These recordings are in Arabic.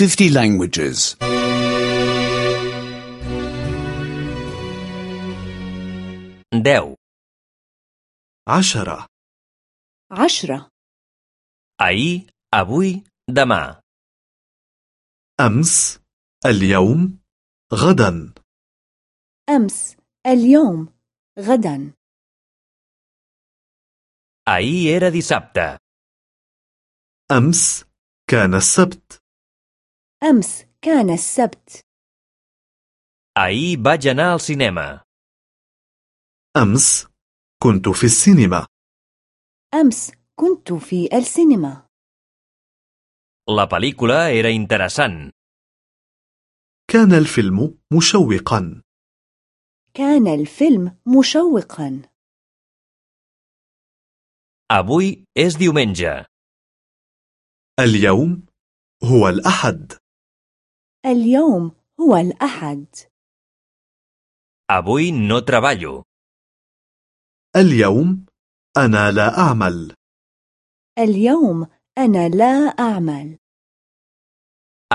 50 languages. 10. عشرة عشرة Ahir, avui, demà. أمس اليوم غدا أمس اليوم غدا Ahir era dissabte. أمس كان السبت أمس كان السبت Ahir vaig anar al cinema. أمس كنت في السينما أمس كنت في السينما La pel·lícula era interessant. كان الفيلم مشوقا كان الفيلم مشوقا Avui és diumenge. اليوم هو الأحد اليوم هو الأحد Avui no treballo. اليوم أنا لا أعمل اليوم أنا لا أعمل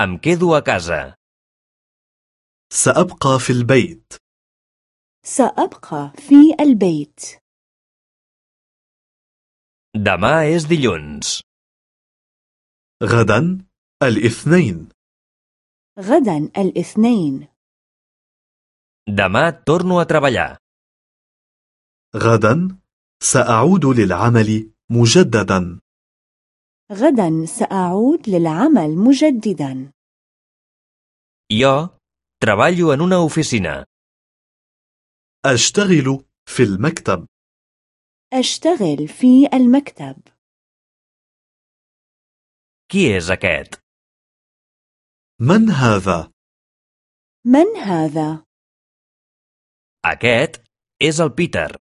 Em quedo a casa. سأبقى في البيت سأبقى في البيت Demà és dilluns. غدا الاثنين غدا الاثنين Demà torno a treballar. غدا سأعود للعمل مجددا غدا سأعود للعمل مجددا Jo treballo en una oficina. أشتغل في المكتب أشتغل في المكتب Qui és aquest? من هذا؟ من هذا؟ Aquest és el Peter.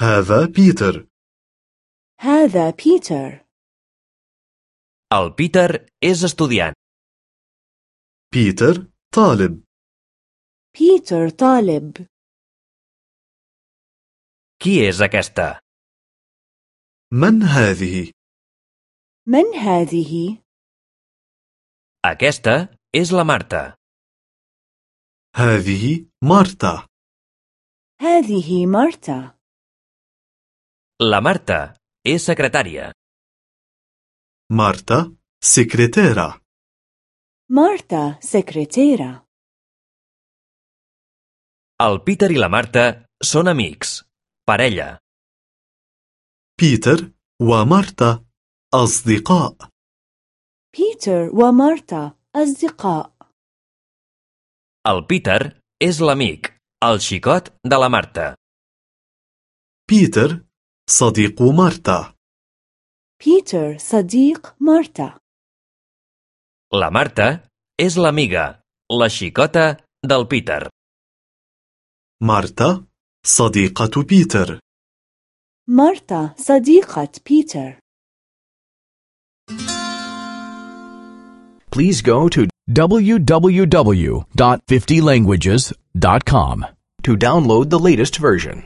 هذا بيتر هذا بيتر El Peter és estudiant. بيتر طالب بيتر طالب Qui és aquesta? من هذه؟ من هذه؟ Aquesta és la Marta. هذه مارتا هذه مارتا La Marta és secretària. مارتا سكرتيرة مارتا سكرتيرة El Peter i la Marta són amics. Parella. بيتر ومارتا أصدقاء بيتر ومارتا أصدقاء. El Peter és l'amic, el xicot de la Marta. بيتر صديق مارتا بيتر صديق مارتا La Marta és l'amiga, la xicota del Peter. مارتا صديقة بيتر مارتا صديقة بيتر Please go to www.50languages.com to download the latest version.